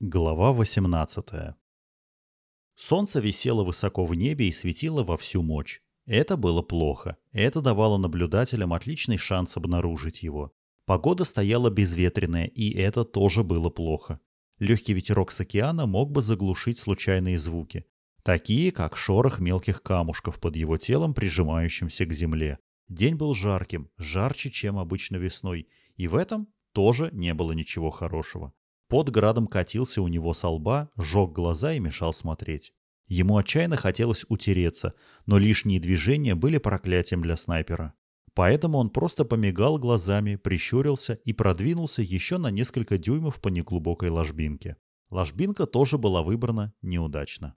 Глава 18 Солнце висело высоко в небе и светило во всю мощь. Это было плохо. Это давало наблюдателям отличный шанс обнаружить его. Погода стояла безветренная, и это тоже было плохо. Легкий ветерок с океана мог бы заглушить случайные звуки, такие как шорох мелких камушков под его телом, прижимающимся к земле. День был жарким, жарче, чем обычно весной, и в этом тоже не было ничего хорошего. Под градом катился у него со лба, жег глаза и мешал смотреть. Ему отчаянно хотелось утереться, но лишние движения были проклятием для снайпера. Поэтому он просто помигал глазами, прищурился и продвинулся еще на несколько дюймов по неглубокой ложбинке. Ложбинка тоже была выбрана неудачно.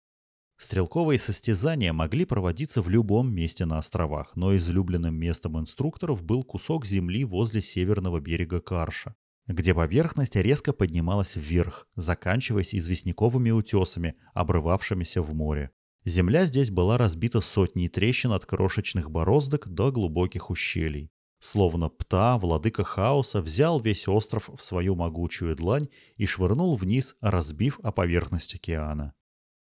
Стрелковые состязания могли проводиться в любом месте на островах, но излюбленным местом инструкторов был кусок земли возле северного берега Карша, где поверхность резко поднималась вверх, заканчиваясь известняковыми утесами, обрывавшимися в море. Земля здесь была разбита сотней трещин от крошечных бороздок до глубоких ущелий. Словно Пта, владыка хаоса, взял весь остров в свою могучую длань и швырнул вниз, разбив о поверхность океана.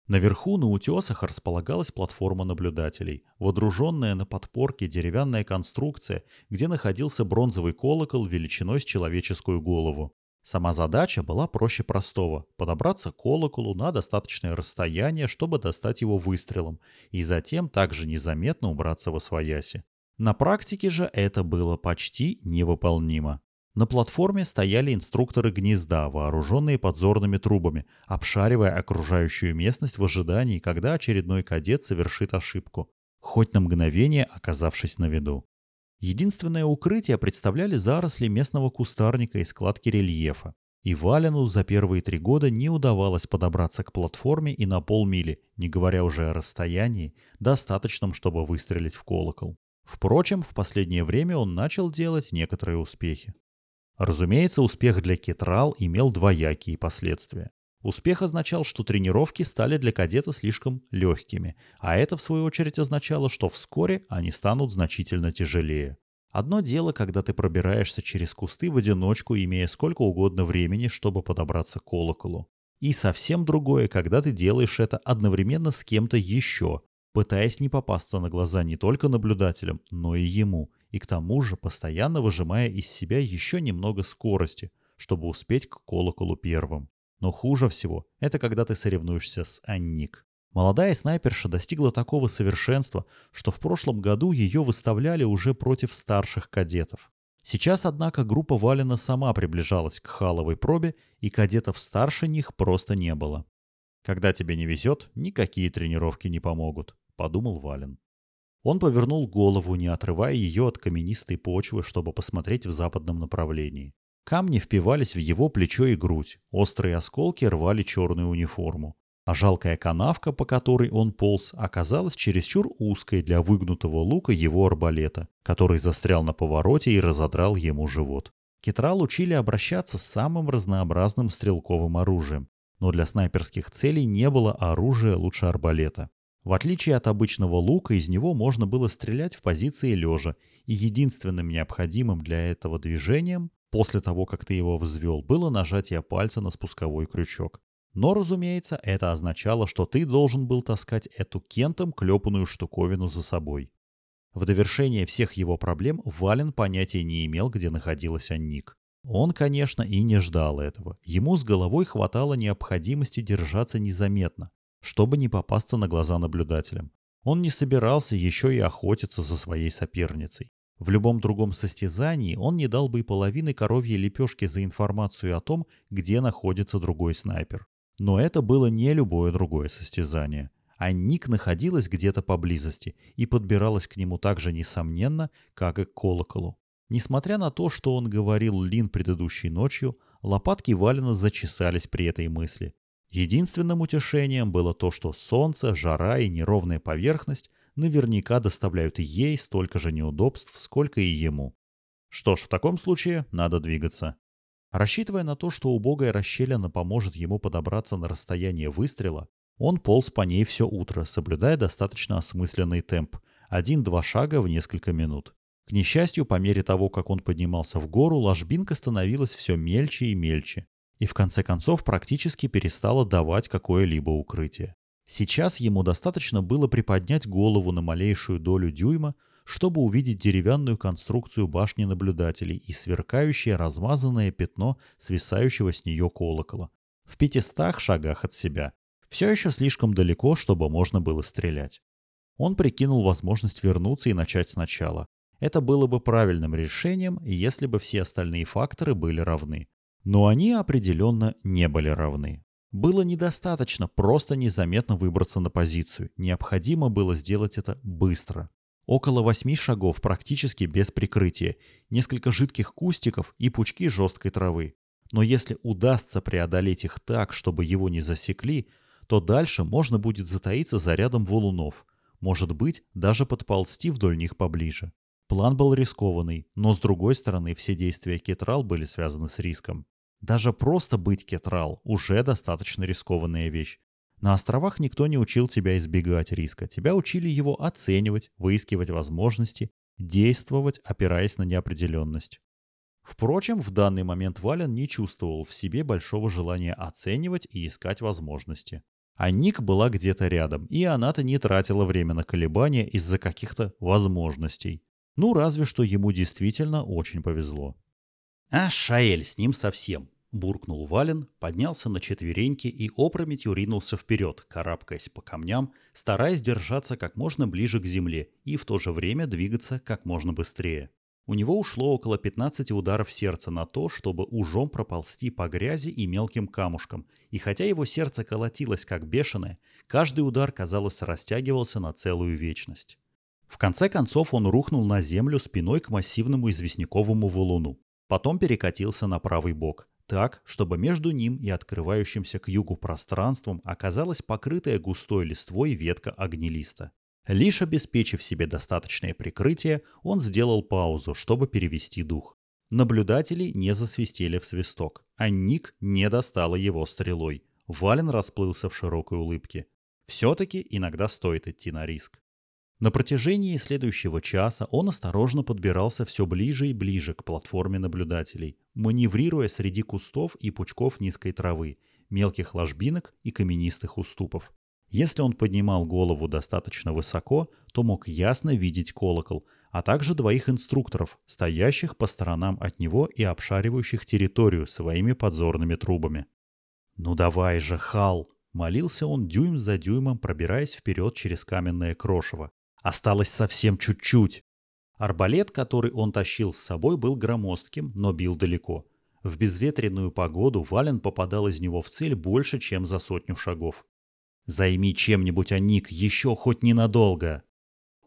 Наверху на утесах располагалась платформа наблюдателей, водруженная на подпорке деревянная конструкция, где находился бронзовый колокол величиной с человеческую голову. Сама задача была проще простого – подобраться к колоколу на достаточное расстояние, чтобы достать его выстрелом, и затем также незаметно убраться во свояси. На практике же это было почти невыполнимо. На платформе стояли инструкторы гнезда, вооруженные подзорными трубами, обшаривая окружающую местность в ожидании, когда очередной кадет совершит ошибку, хоть на мгновение оказавшись на виду. Единственное укрытие представляли заросли местного кустарника и складки рельефа. И Валину за первые три года не удавалось подобраться к платформе и на полмили, не говоря уже о расстоянии, достаточном, чтобы выстрелить в колокол. Впрочем, в последнее время он начал делать некоторые успехи. Разумеется, успех для Кетрал имел двоякие последствия. Успех означал, что тренировки стали для кадета слишком легкими, а это в свою очередь означало, что вскоре они станут значительно тяжелее. Одно дело, когда ты пробираешься через кусты в одиночку, имея сколько угодно времени, чтобы подобраться к колоколу. И совсем другое, когда ты делаешь это одновременно с кем-то еще, пытаясь не попасться на глаза не только наблюдателям, но и ему, и к тому же постоянно выжимая из себя еще немного скорости, чтобы успеть к колоколу первым. Но хуже всего – это когда ты соревнуешься с Анник. Молодая снайперша достигла такого совершенства, что в прошлом году ее выставляли уже против старших кадетов. Сейчас, однако, группа Валина сама приближалась к халовой пробе, и кадетов старше них просто не было. «Когда тебе не везет, никакие тренировки не помогут», — подумал Вален. Он повернул голову, не отрывая ее от каменистой почвы, чтобы посмотреть в западном направлении. Камни впивались в его плечо и грудь, острые осколки рвали черную униформу. А жалкая канавка, по которой он полз, оказалась чересчур узкой для выгнутого лука его арбалета, который застрял на повороте и разодрал ему живот. Кетрал учили обращаться с самым разнообразным стрелковым оружием, но для снайперских целей не было оружия лучше арбалета. В отличие от обычного лука, из него можно было стрелять в позиции лежа, и единственным необходимым для этого движением После того, как ты его взвел, было нажатие пальца на спусковой крючок. Но, разумеется, это означало, что ты должен был таскать эту кентом клепанную штуковину за собой. В довершение всех его проблем Вален понятия не имел, где находилась Анник. Он, конечно, и не ждал этого. Ему с головой хватало необходимости держаться незаметно, чтобы не попасться на глаза наблюдателям. Он не собирался еще и охотиться за своей соперницей. В любом другом состязании он не дал бы и половины коровьей лепешки за информацию о том, где находится другой снайпер. Но это было не любое другое состязание. А Ник находилась где-то поблизости и подбиралась к нему так же несомненно, как и к колоколу. Несмотря на то, что он говорил Лин предыдущей ночью, лопатки Валина зачесались при этой мысли. Единственным утешением было то, что солнце, жара и неровная поверхность наверняка доставляют ей столько же неудобств, сколько и ему. Что ж, в таком случае надо двигаться. Рассчитывая на то, что убогая расщелина поможет ему подобраться на расстояние выстрела, он полз по ней все утро, соблюдая достаточно осмысленный темп – один-два шага в несколько минут. К несчастью, по мере того, как он поднимался в гору, ложбинка становилась все мельче и мельче. И в конце концов практически перестала давать какое-либо укрытие. Сейчас ему достаточно было приподнять голову на малейшую долю дюйма, чтобы увидеть деревянную конструкцию башни наблюдателей и сверкающее размазанное пятно свисающего с нее колокола. В пятистах шагах от себя. Все еще слишком далеко, чтобы можно было стрелять. Он прикинул возможность вернуться и начать сначала. Это было бы правильным решением, если бы все остальные факторы были равны. Но они определенно не были равны. Было недостаточно просто незаметно выбраться на позицию. Необходимо было сделать это быстро. Около восьми шагов практически без прикрытия, несколько жидких кустиков и пучки жесткой травы. Но если удастся преодолеть их так, чтобы его не засекли, то дальше можно будет затаиться за рядом валунов. Может быть, даже подползти вдоль них поближе. План был рискованный, но с другой стороны все действия Кетрал были связаны с риском. Даже просто быть Кетрал уже достаточно рискованная вещь. На островах никто не учил тебя избегать риска. Тебя учили его оценивать, выискивать возможности, действовать, опираясь на неопределенность. Впрочем, в данный момент Вален не чувствовал в себе большого желания оценивать и искать возможности. А Ник была где-то рядом, и она-то не тратила время на колебания из-за каких-то возможностей. Ну, разве что ему действительно очень повезло. А Шаэль с ним совсем. Буркнул Вален, поднялся на четвереньки и опрометью ринулся вперед, карабкаясь по камням, стараясь держаться как можно ближе к земле и в то же время двигаться как можно быстрее. У него ушло около 15 ударов сердца на то, чтобы ужом проползти по грязи и мелким камушкам, и хотя его сердце колотилось как бешеное, каждый удар, казалось, растягивался на целую вечность. В конце концов он рухнул на землю спиной к массивному известняковому валуну. Потом перекатился на правый бок, так, чтобы между ним и открывающимся к югу пространством оказалась покрытая густой листвой ветка огнелиста. Лишь обеспечив себе достаточное прикрытие, он сделал паузу, чтобы перевести дух. Наблюдатели не засвистели в свисток, а Ник не достала его стрелой. Вален расплылся в широкой улыбке. Все-таки иногда стоит идти на риск. На протяжении следующего часа он осторожно подбирался все ближе и ближе к платформе наблюдателей, маневрируя среди кустов и пучков низкой травы, мелких ложбинок и каменистых уступов. Если он поднимал голову достаточно высоко, то мог ясно видеть колокол, а также двоих инструкторов, стоящих по сторонам от него и обшаривающих территорию своими подзорными трубами. «Ну давай же, Хал!» — молился он дюйм за дюймом, пробираясь вперед через каменное крошево. Осталось совсем чуть-чуть. Арбалет, который он тащил с собой, был громоздким, но бил далеко. В безветренную погоду Вален попадал из него в цель больше, чем за сотню шагов. «Займи чем-нибудь, Аник, еще хоть ненадолго!»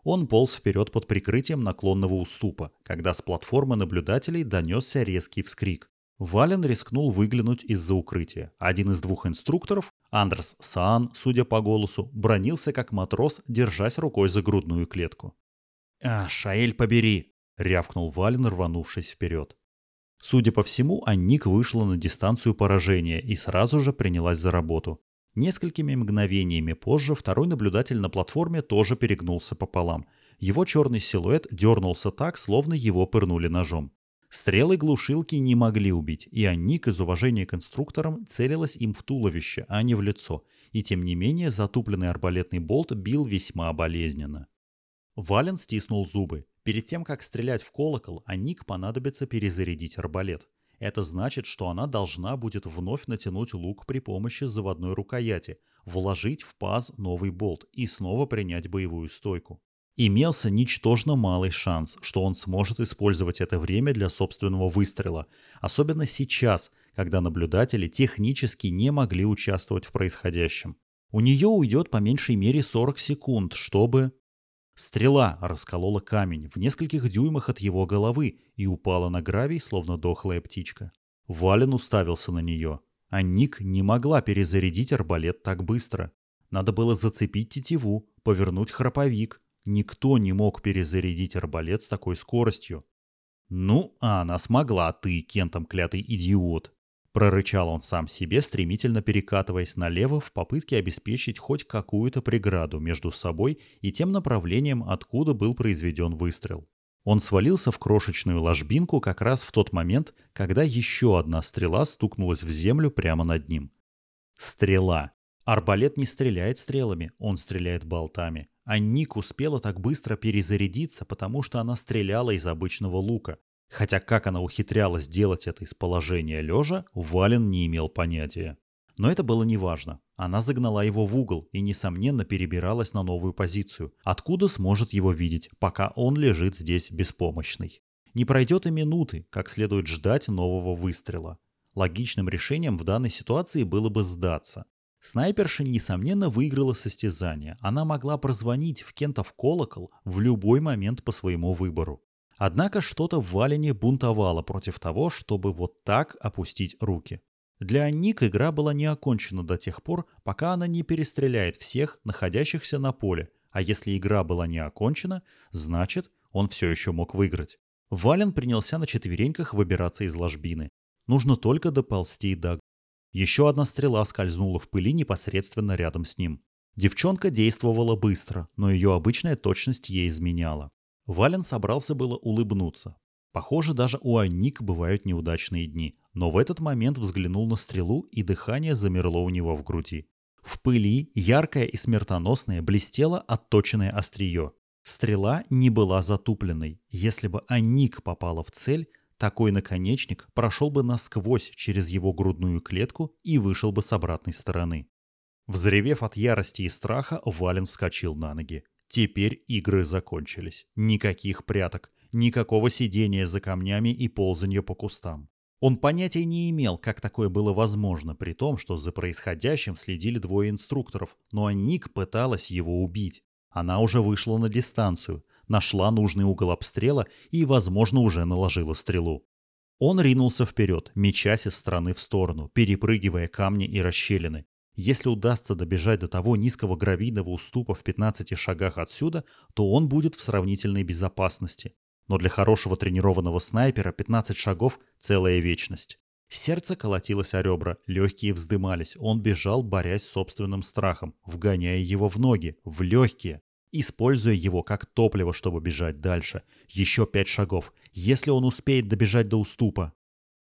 Он полз вперед под прикрытием наклонного уступа, когда с платформы наблюдателей донесся резкий вскрик. Вален рискнул выглянуть из-за укрытия. Один из двух инструкторов, Андерс Саан, судя по голосу, бронился как матрос, держась рукой за грудную клетку. «А, Шаэль, побери!» — рявкнул Вален, рванувшись вперед. Судя по всему, Анник вышла на дистанцию поражения и сразу же принялась за работу. Несколькими мгновениями позже второй наблюдатель на платформе тоже перегнулся пополам. Его черный силуэт дернулся так, словно его пырнули ножом. Стрелы глушилки не могли убить, и Анник из уважения к инструкторам целилась им в туловище, а не в лицо, и тем не менее затупленный арбалетный болт бил весьма болезненно. Вален стиснул зубы. Перед тем, как стрелять в колокол, Аник понадобится перезарядить арбалет. Это значит, что она должна будет вновь натянуть лук при помощи заводной рукояти, вложить в паз новый болт и снова принять боевую стойку имелся ничтожно малый шанс, что он сможет использовать это время для собственного выстрела, особенно сейчас, когда наблюдатели технически не могли участвовать в происходящем. У нее уйдет по меньшей мере 40 секунд, чтобы... Стрела расколола камень в нескольких дюймах от его головы и упала на гравий, словно дохлая птичка. Вален уставился на нее, а Ник не могла перезарядить арбалет так быстро. Надо было зацепить тетиву, повернуть храповик, Никто не мог перезарядить арбалет с такой скоростью. «Ну, а она смогла, ты, кентом клятый идиот!» Прорычал он сам себе, стремительно перекатываясь налево в попытке обеспечить хоть какую-то преграду между собой и тем направлением, откуда был произведен выстрел. Он свалился в крошечную ложбинку как раз в тот момент, когда еще одна стрела стукнулась в землю прямо над ним. Стрела. Арбалет не стреляет стрелами, он стреляет болтами. А Ник успела так быстро перезарядиться, потому что она стреляла из обычного лука. Хотя как она ухитрялась делать это из положения лежа, Вален не имел понятия. Но это было неважно. Она загнала его в угол и, несомненно, перебиралась на новую позицию, откуда сможет его видеть, пока он лежит здесь беспомощный. Не пройдет и минуты, как следует ждать нового выстрела. Логичным решением в данной ситуации было бы сдаться. Снайперша, несомненно, выиграла состязание. Она могла прозвонить в Кентов колокол в любой момент по своему выбору. Однако что-то в Валене бунтовало против того, чтобы вот так опустить руки. Для Ник игра была не окончена до тех пор, пока она не перестреляет всех, находящихся на поле, а если игра была не окончена, значит, он все еще мог выиграть. Вален принялся на четвереньках выбираться из ложбины. Нужно только доползти до... Еще одна стрела скользнула в пыли непосредственно рядом с ним. Девчонка действовала быстро, но ее обычная точность ей изменяла. Вален собрался было улыбнуться. Похоже, даже у Анник бывают неудачные дни, но в этот момент взглянул на стрелу, и дыхание замерло у него в груди. В пыли, яркое и смертоносное, блестело отточенное острие. Стрела не была затупленной. Если бы Анник попала в цель, такой наконечник прошел бы насквозь через его грудную клетку и вышел бы с обратной стороны. Взревев от ярости и страха, Вален вскочил на ноги. Теперь игры закончились. Никаких пряток, никакого сидения за камнями и ползания по кустам. Он понятия не имел, как такое было возможно, при том, что за происходящим следили двое инструкторов, но Ник пыталась его убить. Она уже вышла на дистанцию, нашла нужный угол обстрела и, возможно, уже наложила стрелу. Он ринулся вперед, мечась из стороны в сторону, перепрыгивая камни и расщелины. Если удастся добежать до того низкого гравийного уступа в 15 шагах отсюда, то он будет в сравнительной безопасности но для хорошего тренированного снайпера 15 шагов – целая вечность. Сердце колотилось о ребра, легкие вздымались, он бежал, борясь с собственным страхом, вгоняя его в ноги, в легкие, используя его как топливо, чтобы бежать дальше. Еще пять шагов, если он успеет добежать до уступа.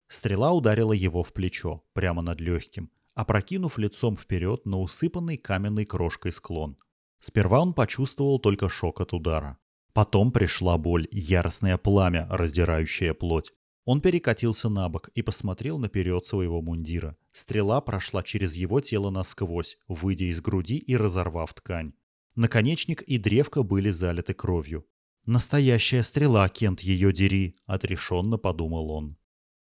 Стрела ударила его в плечо, прямо над легким, опрокинув лицом вперед на усыпанный каменной крошкой склон. Сперва он почувствовал только шок от удара. Потом пришла боль, яростное пламя, раздирающее плоть. Он перекатился на бок и посмотрел наперед своего мундира. Стрела прошла через его тело насквозь, выйдя из груди и разорвав ткань. Наконечник и древко были залиты кровью. «Настоящая стрела, Кент, ее дери!» — отрешенно подумал он.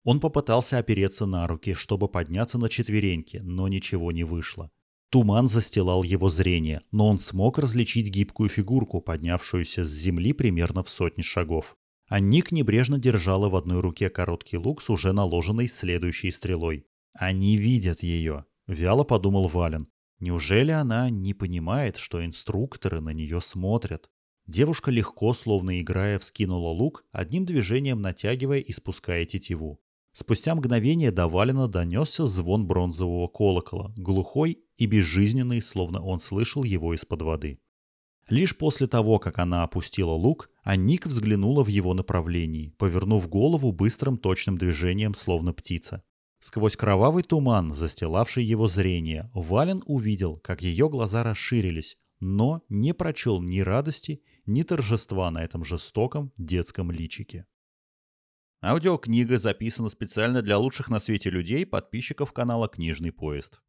Он попытался опереться на руки, чтобы подняться на четвереньки, но ничего не вышло. Туман застилал его зрение, но он смог различить гибкую фигурку, поднявшуюся с земли примерно в сотни шагов. А Ник небрежно держала в одной руке короткий лук с уже наложенной следующей стрелой. «Они видят ее», — вяло подумал Вален. «Неужели она не понимает, что инструкторы на нее смотрят?» Девушка легко, словно играя, вскинула лук, одним движением натягивая и спуская тетиву. Спустя мгновение до Валина донесся звон бронзового колокола, глухой и безжизненный, словно он слышал его из-под воды. Лишь после того, как она опустила лук, Аник взглянула в его направлении, повернув голову быстрым точным движением, словно птица. Сквозь кровавый туман, застилавший его зрение, Вален увидел, как ее глаза расширились, но не прочел ни радости, ни торжества на этом жестоком детском личике. Аудиокнига записана специально для лучших на свете людей, подписчиков канала «Книжный поезд».